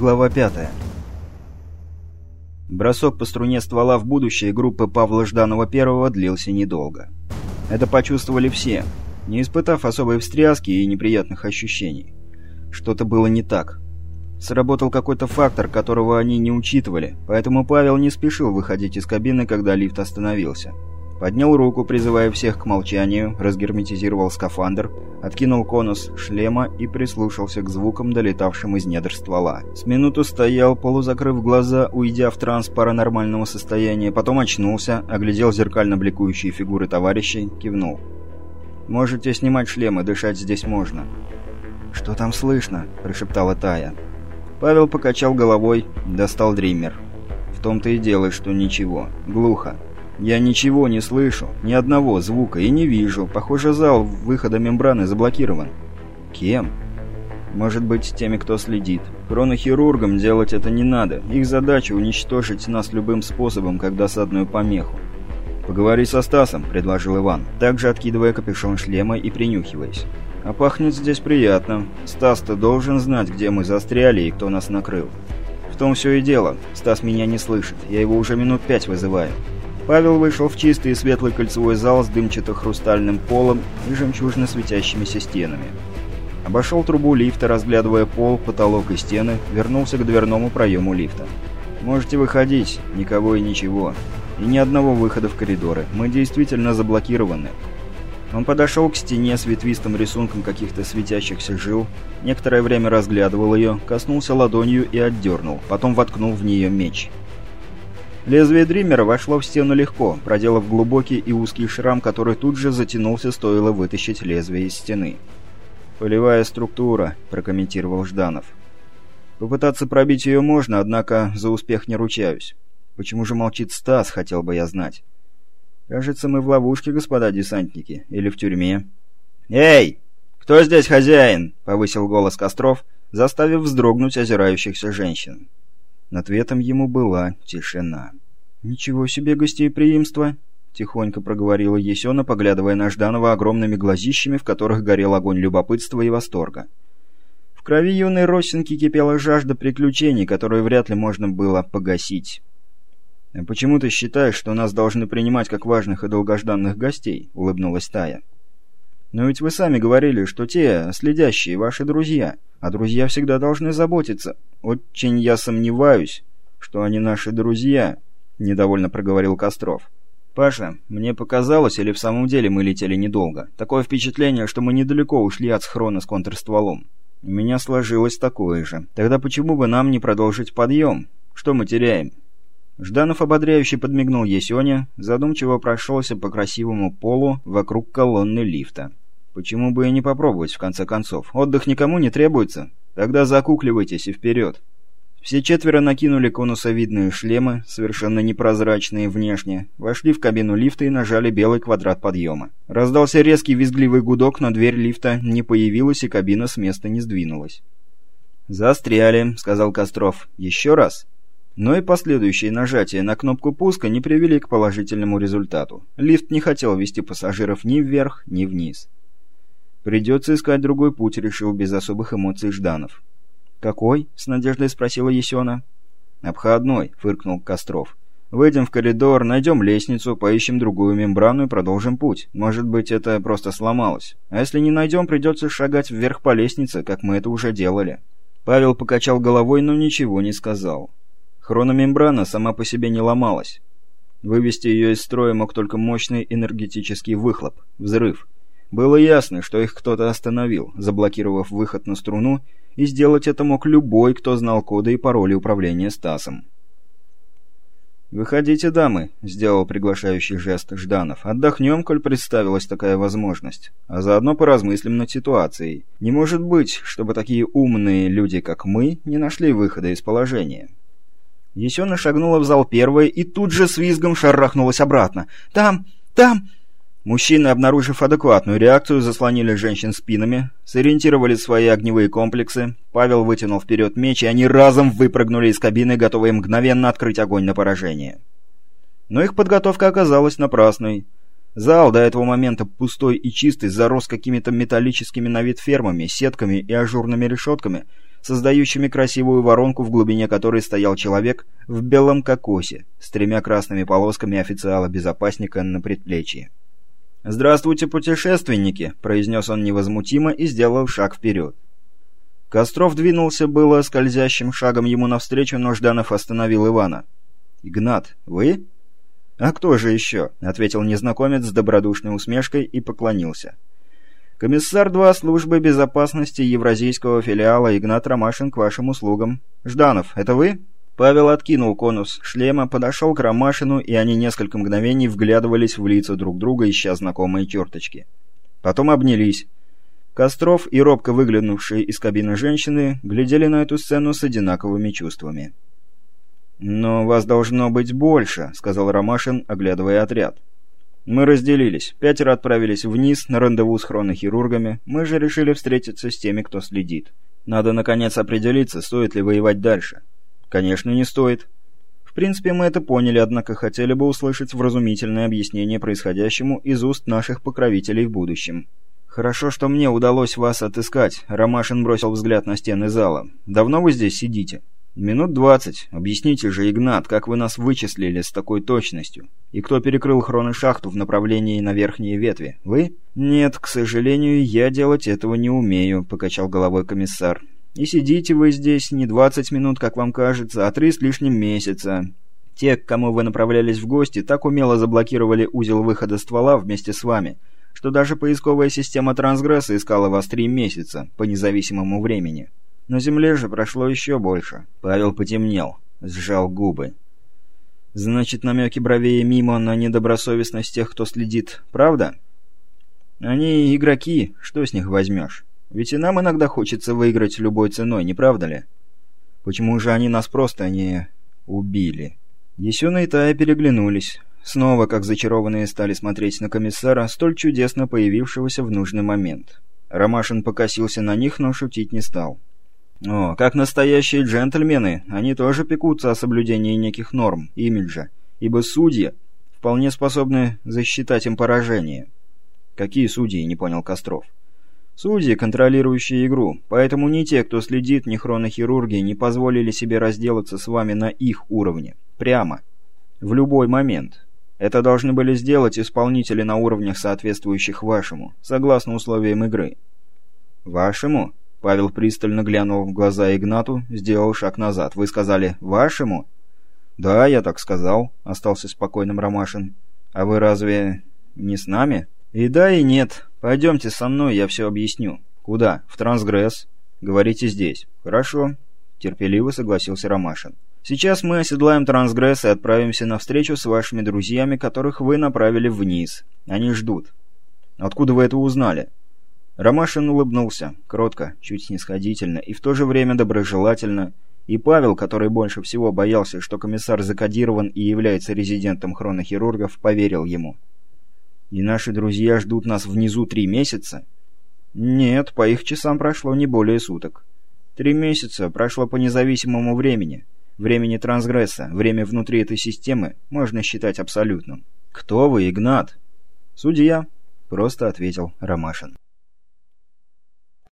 Глава 5. Бросок по струне ствола в будущее группы Павла Жданова-первого длился недолго. Это почувствовали все, не испытав особой встряски и неприятных ощущений. Что-то было не так. Сработал какой-то фактор, которого они не учитывали, поэтому Павел не спешил выходить из кабины, когда лифт остановился. Поднял руку, призывая всех к молчанию, разгерметизировал скафандр, откинул конус шлема и прислушался к звукам, долетавшим из недр ствола. С минуту стоял, полузакрыв глаза, уйдя в транс паранормального состояния, потом очнулся, оглядел зеркально бликующие фигуры товарищей, кивнул. «Можете снимать шлемы, дышать здесь можно». «Что там слышно?» – прошептала Тая. Павел покачал головой, достал дриммер. «В том-то и дело, что ничего. Глухо. Я ничего не слышу, ни одного звука и не вижу. Похоже, зал выхода мембраны заблокирован. Кем? Может быть, теми, кто следит. Хронохирургам делать это не надо. Их задача уничтожить нас любым способом, как досадную помеху. «Поговори со Стасом», — предложил Иван, также откидывая капюшон шлема и принюхиваясь. «А пахнет здесь приятно. Стас-то должен знать, где мы застряли и кто нас накрыл». «В том все и дело. Стас меня не слышит. Я его уже минут пять вызываю». Павел вышел в чистый и светлый кольцевой зал с дымчато-хрустальным полом и жемчужно светящимися стенами. Обошел трубу лифта, разглядывая пол, потолок и стены, вернулся к дверному проему лифта. «Можете выходить, никого и ничего. И ни одного выхода в коридоры. Мы действительно заблокированы». Он подошел к стене с ветвистым рисунком каких-то светящихся жил, некоторое время разглядывал ее, коснулся ладонью и отдернул, потом воткнул в нее меч. Лезвие Дриммера вошло в стену легко, проделав глубокий и узкий шрам, который тут же затянулся, стоило вытащить лезвие из стены. «Полевая структура», — прокомментировал Жданов. «Попытаться пробить ее можно, однако за успех не ручаюсь. Почему же молчит Стас, хотел бы я знать. Кажется, мы в ловушке, господа десантники, или в тюрьме». «Эй! Кто здесь хозяин?» — повысил голос Костров, заставив вздрогнуть озирающихся женщин. Ответом ему была тишина. «Ничего себе гостеприимство!» — тихонько проговорила Есена, поглядывая на Жданова огромными глазищами, в которых горел огонь любопытства и восторга. В крови юной Росинки кипела жажда приключений, которую вряд ли можно было погасить. «А почему ты считаешь, что нас должны принимать как важных и долгожданных гостей?» — улыбнулась Тая. «Но ведь вы сами говорили, что те, следящие, ваши друзья, а друзья всегда должны заботиться. Очень я сомневаюсь, что они наши друзья», — недовольно проговорил Костров. «Паша, мне показалось, или в самом деле мы летели недолго? Такое впечатление, что мы недалеко ушли от схрона с контрстволом. У меня сложилось такое же. Тогда почему бы нам не продолжить подъем? Что мы теряем?» Жданов ободряюще подмигнул Есёне, задумчиво прошелся по красивому полу вокруг колонны лифта. Почему бы и не попробовать, в конце концов? Отдых никому не требуется. Тогда закукливайтесь и вперед. Все четверо накинули конусовидные шлемы, совершенно непрозрачные внешне, вошли в кабину лифта и нажали белый квадрат подъема. Раздался резкий визгливый гудок, но дверь лифта не появилась и кабина с места не сдвинулась. «Застряли», — сказал Костров. «Еще раз?» Но и последующие нажатия на кнопку пуска не привели к положительному результату. Лифт не хотел вести пассажиров ни вверх, ни вниз. «Придется искать другой путь», — решил без особых эмоций Жданов. «Какой?» — с надеждой спросила Есена. «Обходной», — фыркнул Костров. «Выйдем в коридор, найдем лестницу, поищем другую мембрану и продолжим путь. Может быть, это просто сломалось. А если не найдем, придется шагать вверх по лестнице, как мы это уже делали». Павел покачал головой, но ничего не сказал. Хрономембрана сама по себе не ломалась. Вывести ее из строя мог только мощный энергетический выхлоп, взрыв — было ясно, что их кто-то остановил, заблокировав выход на струну, и сделать это мог любой, кто знал коды и пароли управления Стасом. «Выходите, дамы», — сделал приглашающий жест Жданов. «Отдохнем, коль представилась такая возможность. А заодно поразмыслим над ситуацией. Не может быть, чтобы такие умные люди, как мы, не нашли выхода из положения». Есена шагнула в зал первой и тут же с визгом шарахнулась обратно. «Там! Там!» Мужчины, обнаружив адекватную реакцию, заслонили женщин спинами, сориентировали свои огневые комплексы, Павел вытянул вперед меч, и они разом выпрыгнули из кабины, готовые мгновенно открыть огонь на поражение. Но их подготовка оказалась напрасной. Зал, до этого момента пустой и чистый, зарос какими-то металлическими на вид фермами, сетками и ажурными решетками, создающими красивую воронку, в глубине которой стоял человек в белом кокосе с тремя красными полосками официала-безопасника на предплечье. «Здравствуйте, путешественники!» — произнес он невозмутимо и сделал шаг вперед. Костров двинулся было скользящим шагом ему навстречу, но Жданов остановил Ивана. «Игнат, вы?» «А кто же еще?» — ответил незнакомец с добродушной усмешкой и поклонился. «Комиссар 2 службы безопасности Евразийского филиала Игнат Ромашин к вашим услугам. Жданов, это вы?» Павел откинул конус шлема, подошел к Ромашину, и они несколько мгновений вглядывались в лица друг друга, ища знакомые черточки. Потом обнялись. Костров и робко выглянувшие из кабины женщины глядели на эту сцену с одинаковыми чувствами. «Но вас должно быть больше», — сказал Ромашин, оглядывая отряд. «Мы разделились. Пятеро отправились вниз на рандеву с хронохирургами. Мы же решили встретиться с теми, кто следит. Надо, наконец, определиться, стоит ли воевать дальше». «Конечно, не стоит». В принципе, мы это поняли, однако хотели бы услышать вразумительное объяснение происходящему из уст наших покровителей в будущем. «Хорошо, что мне удалось вас отыскать», — Ромашин бросил взгляд на стены зала. «Давно вы здесь сидите?» «Минут двадцать. Объясните же, Игнат, как вы нас вычислили с такой точностью? И кто перекрыл хроношахту в направлении на верхние ветви? Вы?» «Нет, к сожалению, я делать этого не умею», — покачал головой комиссар. «И сидите вы здесь не двадцать минут, как вам кажется, а три с лишним месяца. Те, к кому вы направлялись в гости, так умело заблокировали узел выхода ствола вместе с вами, что даже поисковая система трансгресса искала вас три месяца по независимому времени. На Земле же прошло еще больше. Павел потемнел, сжал губы. Значит, намеки бровее мимо на недобросовестность тех, кто следит, правда? Они игроки, что с них возьмешь? Ведь и нам иногда хочется выиграть любой ценой, не правда ли? Почему же они нас просто не убили? Есюна и Тая переглянулись. Снова, как зачарованные, стали смотреть на комиссара, столь чудесно появившегося в нужный момент. Ромашин покосился на них, но шутить не стал. О, как настоящие джентльмены, они тоже пекутся о соблюдении неких норм, имиджа, ибо судьи вполне способны засчитать им поражение. Какие судьи, не понял Костров. Судьи, контролирующие игру, поэтому ни те, кто следит, ни хронохирурги не позволили себе разделаться с вами на их уровне. Прямо. В любой момент. Это должны были сделать исполнители на уровнях, соответствующих вашему, согласно условиям игры. Вашему? Павел пристально глянул в глаза Игнату, сделал шаг назад. Вы сказали «вашему»? Да, я так сказал, остался спокойным Ромашин. А вы разве не с нами? И да, и нет. Пойдемте со мной, я все объясню. Куда? В трансгресс. Говорите здесь. Хорошо. Терпеливо согласился Ромашин. Сейчас мы оседлаем трансгресс и отправимся на встречу с вашими друзьями, которых вы направили вниз. Они ждут. Откуда вы это узнали? Ромашин улыбнулся, кротко, чуть снисходительно и в то же время доброжелательно, и Павел, который больше всего боялся, что комиссар закодирован и является резидентом хронохирургов, поверил ему. «И наши друзья ждут нас внизу три месяца?» «Нет, по их часам прошло не более суток. Три месяца прошло по независимому времени». Времени трансгресса, время внутри этой системы можно считать абсолютным. «Кто вы, Игнат?» «Судья», — просто ответил Ромашин.